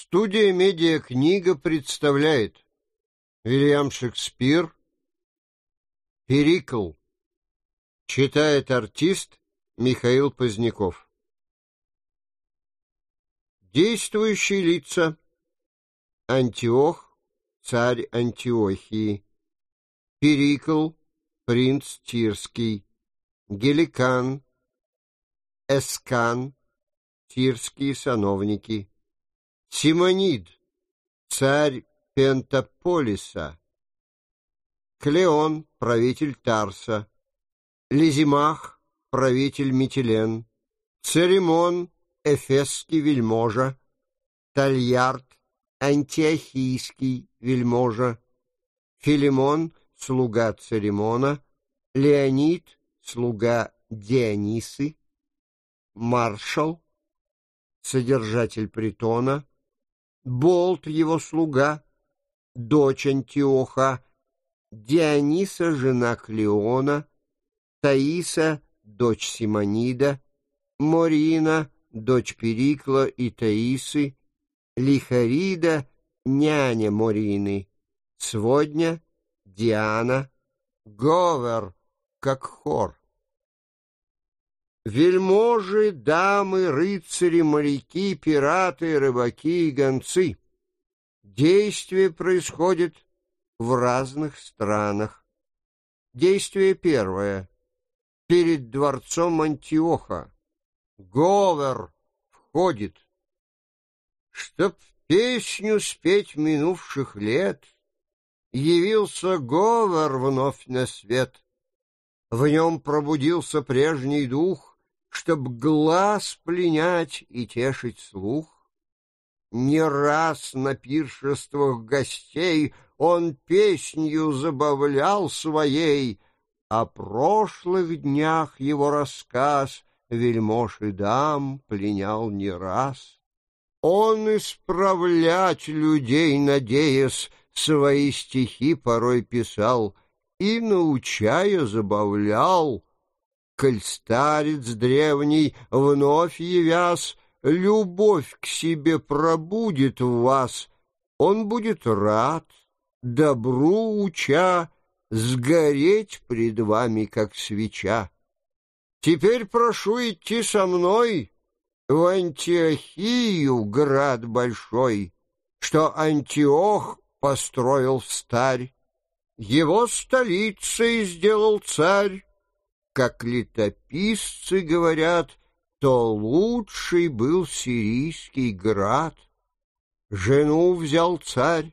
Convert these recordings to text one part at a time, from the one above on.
Студия «Медиакнига» представляет Вильям Шекспир «Перикл» Читает артист Михаил Поздняков. Действующие лица Антиох, царь Антиохии Перикл, принц Тирский Геликан, Эскан, тирские сановники Симонид, царь Пентаполиса, Клеон, правитель Тарса, Лизимах, правитель Митилен, Церемон, эфесский вельможа, Тальярд, антиохийский вельможа, Филимон, слуга Церемона, Леонид, слуга Дионисы, маршал, содержатель притона, Болт, его слуга, дочь Антиоха, Диониса, жена Клеона, Таиса, дочь Симонида, Морина, дочь Перикла и Таисы, Лихарида, няня Морины, Сводня, Диана, Говер, как хор. Вельможи, дамы, рыцари, моряки, пираты, рыбаки и гонцы. Действие происходит в разных странах. Действие первое. Перед дворцом Антиоха. Говор входит. Чтоб песню спеть минувших лет, Явился говор вновь на свет. В нем пробудился прежний дух, чтоб глаз пленять и тешить слух. Не раз на пиршествах гостей он песнью забавлял своей, О прошлых днях его рассказ вельмож и дам пленял не раз. Он исправлять людей, надеясь, свои стихи порой писал и, научая, забавлял — коль старец древний, вновь явясь, любовь к себе пробудет в вас, он будет рад, добру уча, сгореть пред вами, как свеча. Теперь прошу идти со мной в Антиохию, град большой, что Антиох построил старь. Его столицей сделал царь, как летописцы говорят, то лучший был сирийский град. Жену взял царь,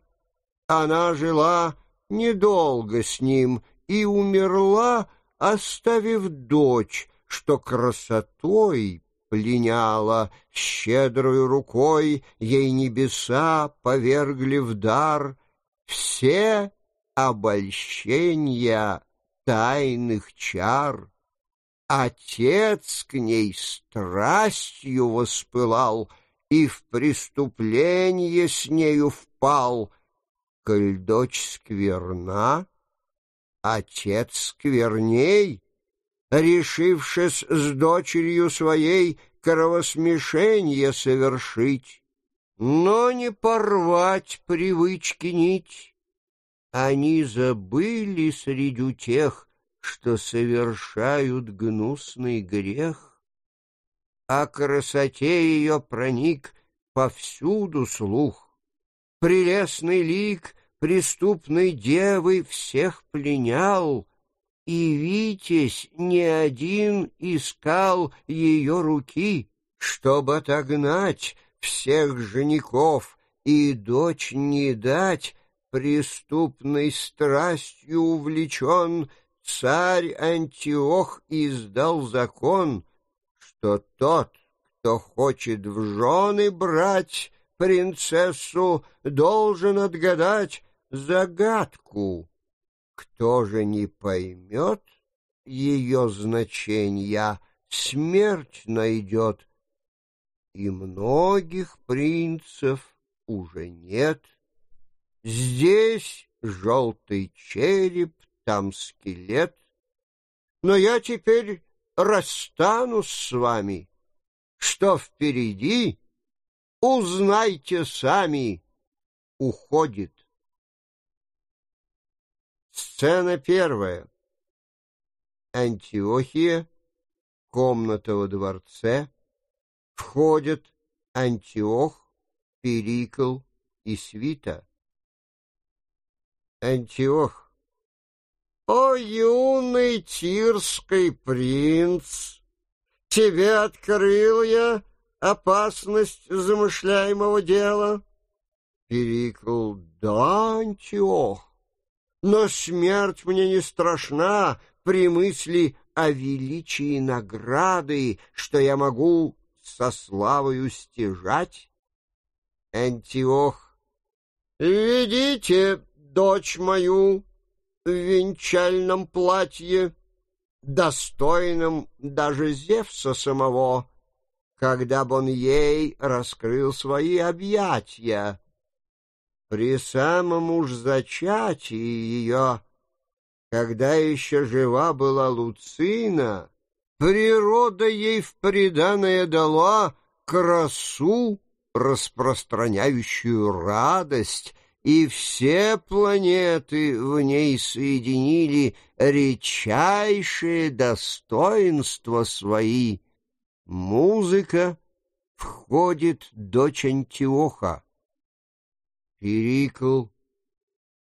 она жила недолго с ним и умерла, оставив дочь, что красотой пленяла, щедрой рукой ей небеса повергли в дар все обольщения тайных чар. Отец к ней страстью воспылал и в преступление с нею впал. Коль дочь скверна, отец скверней, решившись с дочерью своей кровосмешение совершить, но не порвать привычки нить. Они забыли среди тех, что совершают гнусный грех. О красоте ее проник повсюду слух. Прелестный лик преступной девы всех пленял, И Витязь не один искал ее руки, Чтобы отогнать всех женихов и дочь не дать, Преступной страстью увлечен — царь Антиох издал закон, что тот, кто хочет в жены брать принцессу, должен отгадать загадку. Кто же не поймет ее значения, смерть найдет. И многих принцев уже нет. Здесь желтый череп там скелет. Но я теперь расстанусь с вами. Что впереди, Узнайте сами. Уходит. Сцена первая. Антиохия, комната во дворце. Входят Антиох, Перикл и Свита. Антиох. О, юный тирский принц! Тебе открыл я опасность замышляемого дела? Перикл. Да, Антиох но смерть мне не страшна при мысли о величии награды, что я могу со славою стяжать. Антиох, ведите дочь мою в венчальном платье, достойном даже Зевса самого, когда бы он ей раскрыл свои объятия. При самом уж зачатии ее, когда еще жива была Луцина, природа ей в приданое дала красу, распространяющую радость, и все планеты в ней соединили редчайшие достоинства свои. Музыка входит дочь Антиоха. Перикл,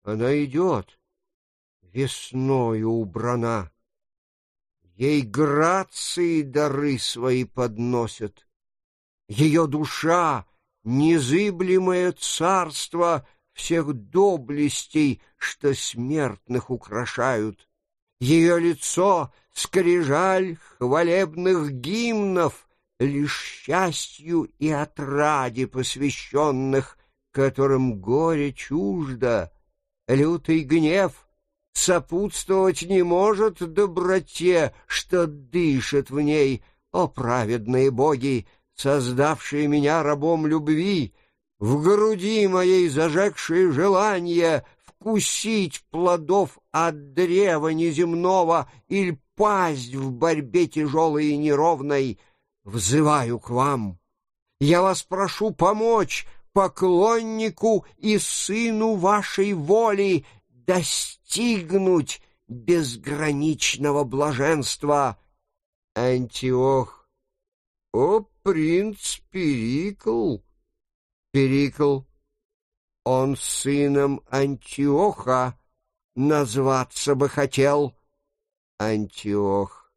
она идет, весною убрана. Ей грации дары свои подносят. Ее душа — незыблемое царство всех доблестей, что смертных украшают. Ее лицо — скрижаль хвалебных гимнов, лишь счастью и отраде посвященных — которым горе чуждо, лютый гнев сопутствовать не может доброте, что дышит в ней, о праведные боги, создавшие меня рабом любви, в груди моей зажегшие желание вкусить плодов от древа неземного или пасть в борьбе тяжелой и неровной, взываю к вам. Я вас прошу помочь поклоннику и сыну вашей воли достигнуть безграничного блаженства. Антиох, о принц Перикл! Перикл, он сыном Антиоха назваться бы хотел. Антиох,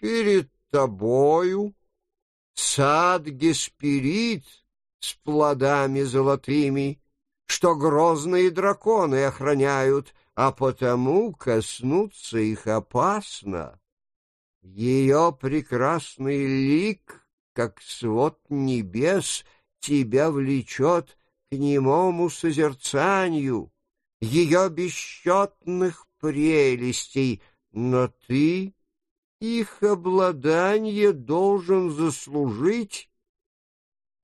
перед тобою сад Гесперид — с плодами золотыми, что грозные драконы охраняют, а потому коснуться их опасно. Ее прекрасный лик, как свод небес, тебя влечет к немому созерцанию, ее бесчетных прелестей, но ты их обладание должен заслужить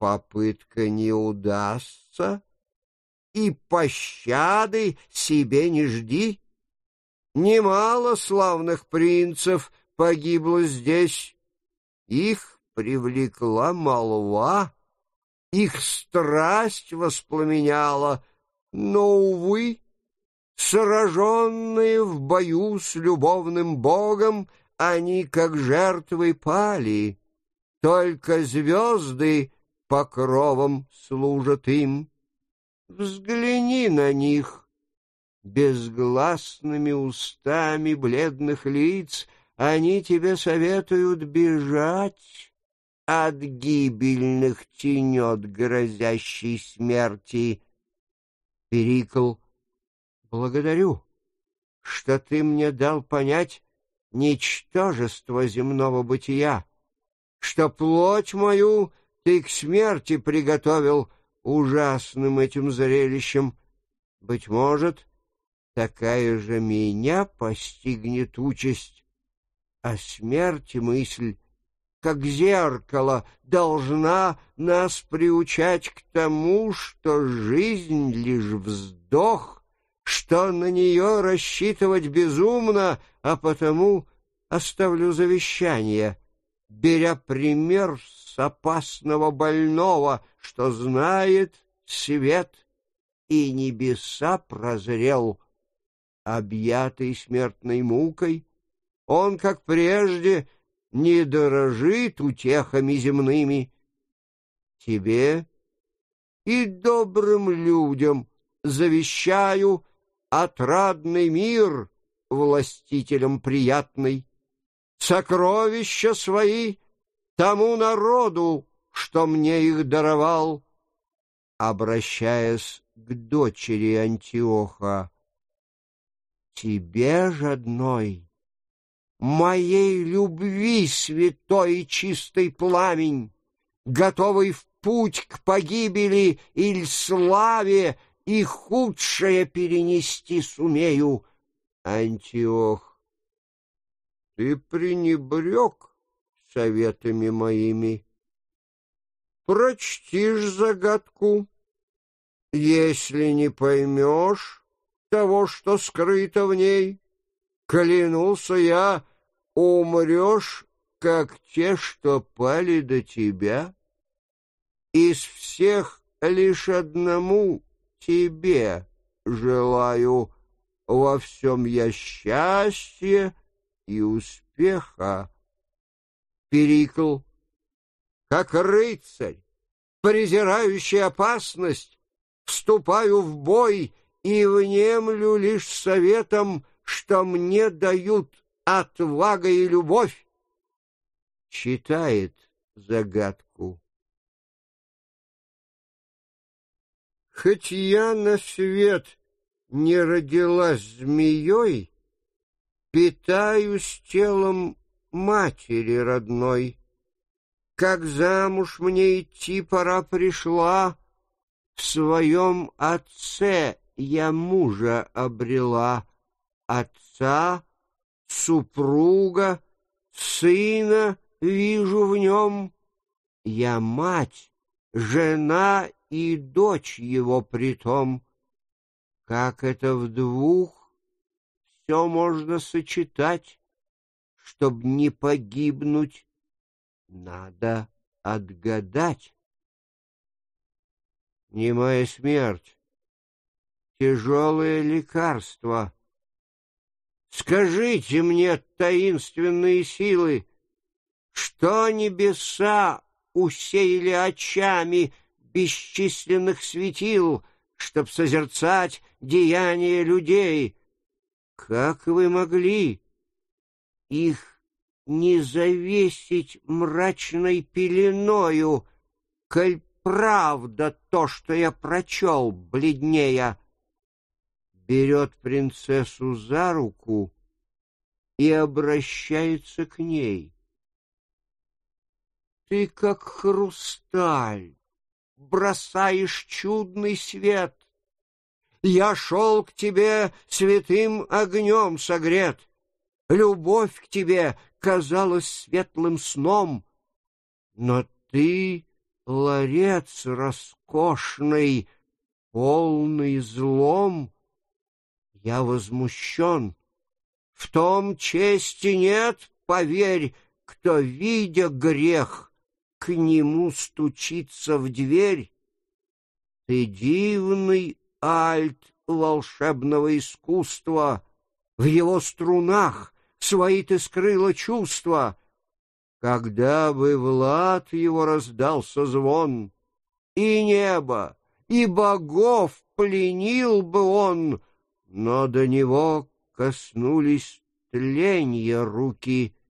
попытка не удастся, и пощады себе не жди. Немало славных принцев погибло здесь. Их привлекла молва, их страсть воспламеняла, но, увы, сраженные в бою с любовным богом, они как жертвы пали. Только звезды покровом служат им. Взгляни на них. Безгласными устами бледных лиц они тебе советуют бежать от гибельных тенет грозящей смерти. Перикл, благодарю, что ты мне дал понять ничтожество земного бытия, что плоть мою — ты к смерти приготовил ужасным этим зрелищем. Быть может, такая же меня постигнет участь, а смерть мысль, как зеркало, должна нас приучать к тому, что жизнь — лишь вздох, что на нее рассчитывать безумно, а потому оставлю завещание, беря пример с опасного больного, что знает свет и небеса прозрел. Объятый смертной мукой, он, как прежде, не дорожит утехами земными. Тебе и добрым людям завещаю отрадный мир властителям приятный, сокровища свои тому народу, что мне их даровал, обращаясь к дочери Антиоха. Тебе же одной, моей любви святой и чистый пламень, готовый в путь к погибели или славе, и худшее перенести сумею. Антиох, ты пренебрег советами моими. Прочтишь загадку, если не поймешь того, что скрыто в ней. Клянуся я, умрешь, как те, что пали до тебя. Из всех лишь одному тебе желаю во всем я счастья и успеха. Перикл, как рыцарь, презирающий опасность, вступаю в бой и внемлю лишь советом, что мне дают отвага и любовь. Читает загадку. Хоть я на свет не родилась змеей, питаюсь телом матери родной. Как замуж мне идти пора пришла, в своем отце я мужа обрела, отца, супруга, сына вижу в нем. Я мать, жена и дочь его притом. Как это в двух все можно сочетать, чтоб не погибнуть, надо отгадать. Немая смерть, тяжелое лекарство. Скажите мне, таинственные силы, что небеса усеяли очами — бесчисленных светил, чтоб созерцать деяния людей. Как вы могли их не завесить мрачной пеленою, коль правда то, что я прочел, бледнея? Берет принцессу за руку и обращается к ней. Ты как хрусталь, бросаешь чудный свет. Я шел к тебе святым огнем согрет. Любовь к тебе казалась светлым сном, но ты — ларец роскошный, полный злом. Я возмущен. В том чести нет, поверь, кто, видя грех, к нему стучится в дверь. Ты дивный альт волшебного искусства, В его струнах свои ты скрыла чувства. Когда бы в лад его раздался звон, И небо, и богов пленил бы он, Но до него коснулись тленья руки —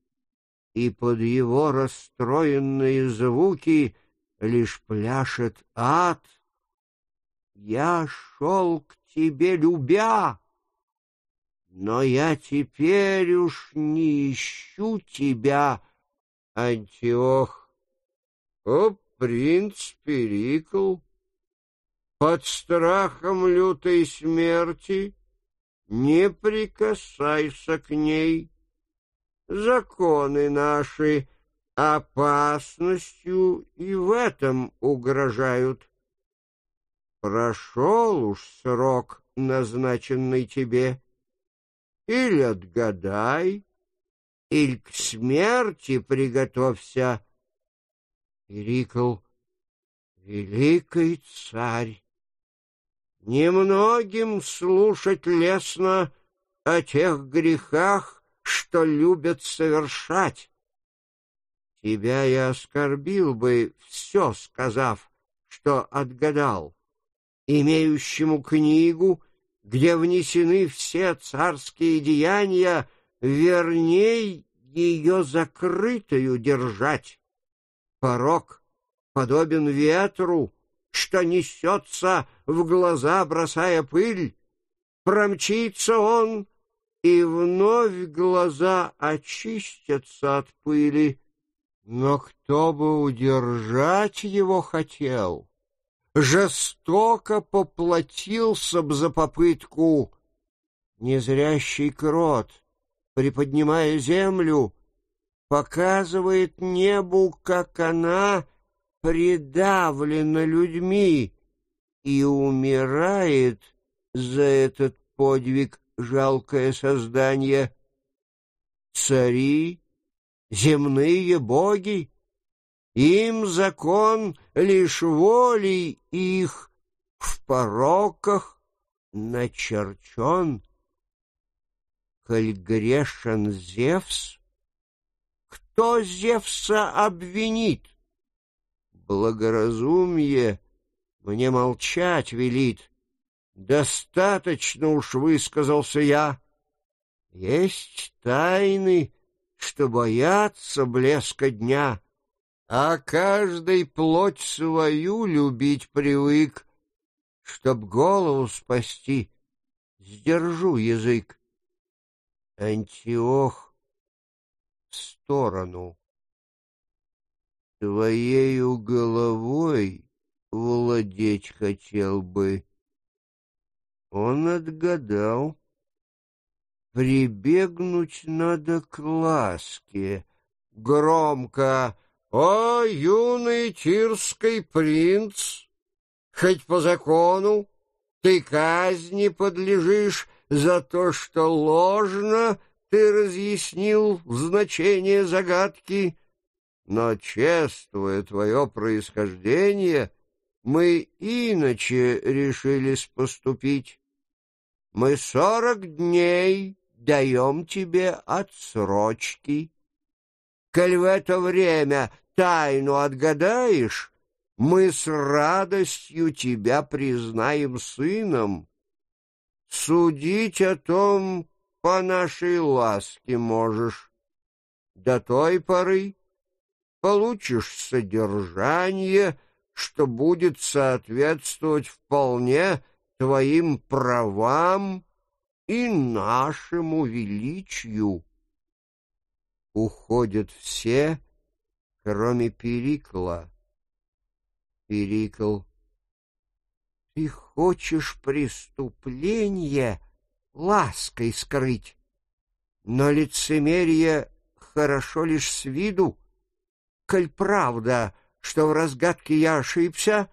и под его расстроенные звуки лишь пляшет ад. Я шел к тебе, любя, но я теперь уж не ищу тебя, Антиох. О, принц Перикл, под страхом лютой смерти не прикасайся к ней законы наши опасностью и в этом угрожают. Прошел уж срок, назначенный тебе, или отгадай, или к смерти приготовься. Перикл, великий царь, немногим слушать лестно о тех грехах, что любят совершать. Тебя я оскорбил бы, все сказав, что отгадал. Имеющему книгу, где внесены все царские деяния, верней ее закрытою держать. Порог подобен ветру, что несется в глаза, бросая пыль. Промчится он, и вновь глаза очистятся от пыли. Но кто бы удержать его хотел, жестоко поплатился б за попытку. Незрящий крот, приподнимая землю, показывает небу, как она придавлена людьми и умирает за этот подвиг жалкое создание. Цари земные боги, им закон лишь волей их в пороках начерчен. Коль грешен Зевс, кто Зевса обвинит? Благоразумие мне молчать велит. Достаточно уж высказался я. Есть тайны, что боятся блеска дня, а каждый плоть свою любить привык, чтоб голову спасти, сдержу язык. Антиох в сторону. Твоею головой владеть хотел бы. Он отгадал. Прибегнуть надо к ласке. Громко «О, юный тирский принц! Хоть по закону ты казни подлежишь за то, что ложно ты разъяснил значение загадки, но, чествуя твое происхождение, мы иначе решились поступить. Мы сорок дней даем тебе отсрочки. Коль в это время тайну отгадаешь, мы с радостью тебя признаем сыном. Судить о том по нашей ласке можешь. До той поры получишь содержание, что будет соответствовать вполне твоим правам и нашему величию. Уходят все, кроме Перикла. Перикл, ты хочешь преступление лаской скрыть, но лицемерие хорошо лишь с виду. Коль правда, что в разгадке я ошибся,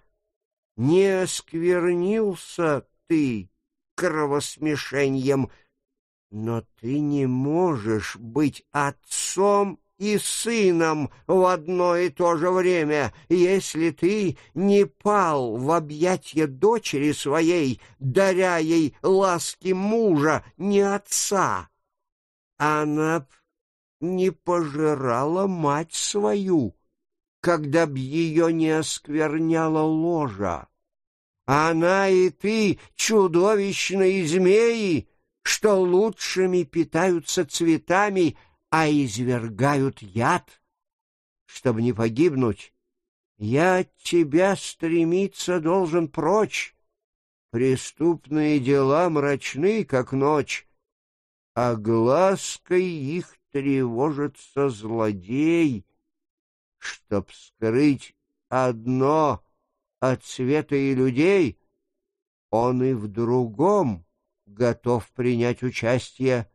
не осквернился ты кровосмешением, но ты не можешь быть отцом и сыном в одно и то же время, если ты не пал в объятья дочери своей, даря ей ласки мужа, не отца. Она не пожирала мать свою, когда б ее не оскверняла ложа. Она и ты, чудовищные змеи, что лучшими питаются цветами, а извергают яд. Чтобы не погибнуть, я от тебя стремиться должен прочь. Преступные дела мрачны, как ночь, а глазкой их тревожится злодей, чтоб скрыть одно от света и людей, он и в другом готов принять участие.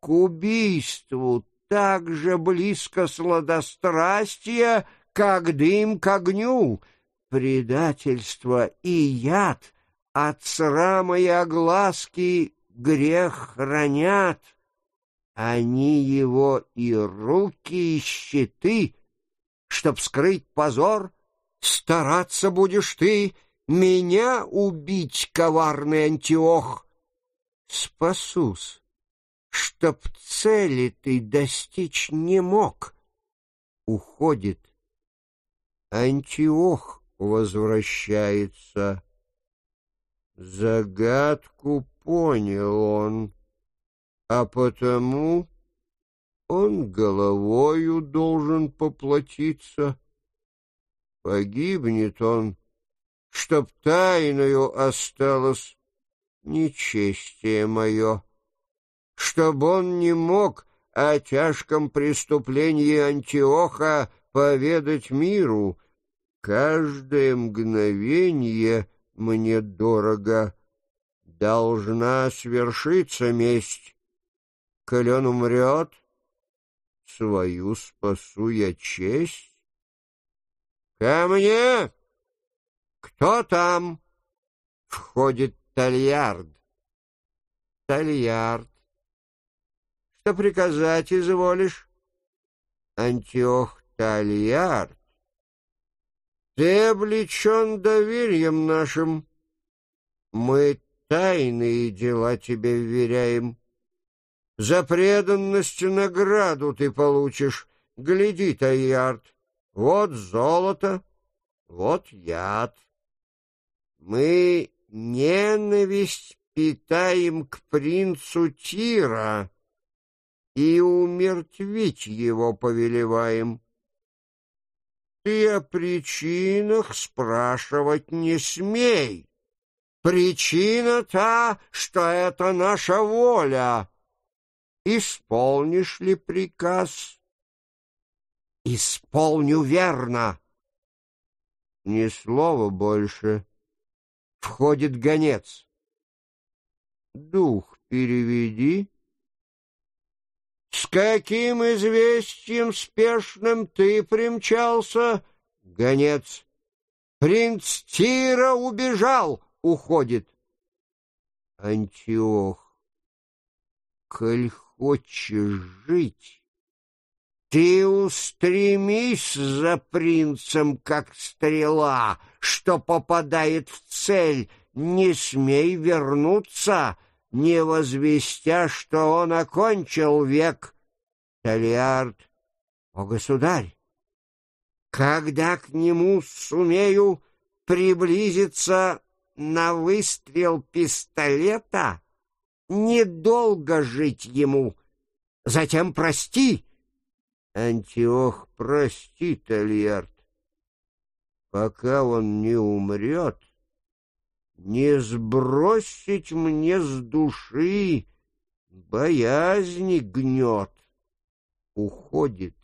К убийству так же близко сладострастие, как дым к огню, предательство и яд от срама и огласки грех хранят. Они его и руки, и щиты Чтоб скрыть позор, стараться будешь ты меня убить, коварный Антиох. Спасусь, чтоб цели ты достичь не мог. Уходит. Антиох возвращается. Загадку понял он, а потому он головою должен поплатиться. Погибнет он, чтоб тайною осталось нечестие мое, чтоб он не мог о тяжком преступлении Антиоха поведать миру. Каждое мгновение мне дорого. Должна свершиться месть. Коль умрет, свою спасу я честь. Ко мне! Кто там? Входит Тальярд. Тальярд. Что приказать изволишь? Антиох Тальярд. Ты облечен доверием нашим. Мы тайные дела тебе вверяем. За преданность награду ты получишь. Гляди, Тайярд, вот золото, вот яд. Мы ненависть питаем к принцу Тира и умертвить его повелеваем. Ты о причинах спрашивать не смей. Причина та, что это наша воля. Исполнишь ли приказ? Исполню верно. Ни слова больше. Входит гонец. Дух переведи. С каким известием спешным ты примчался, гонец? Принц Тира убежал, уходит. Антиох, коль хочешь жить, ты устремись за принцем, как стрела, что попадает в цель, не смей вернуться, не возвестя, что он окончил век. Талиард, о государь, когда к нему сумею приблизиться на выстрел пистолета, недолго жить ему, затем прости, Антиох простит Альярд. Пока он не умрет, не сбросить мне с души боязни гнет. Уходит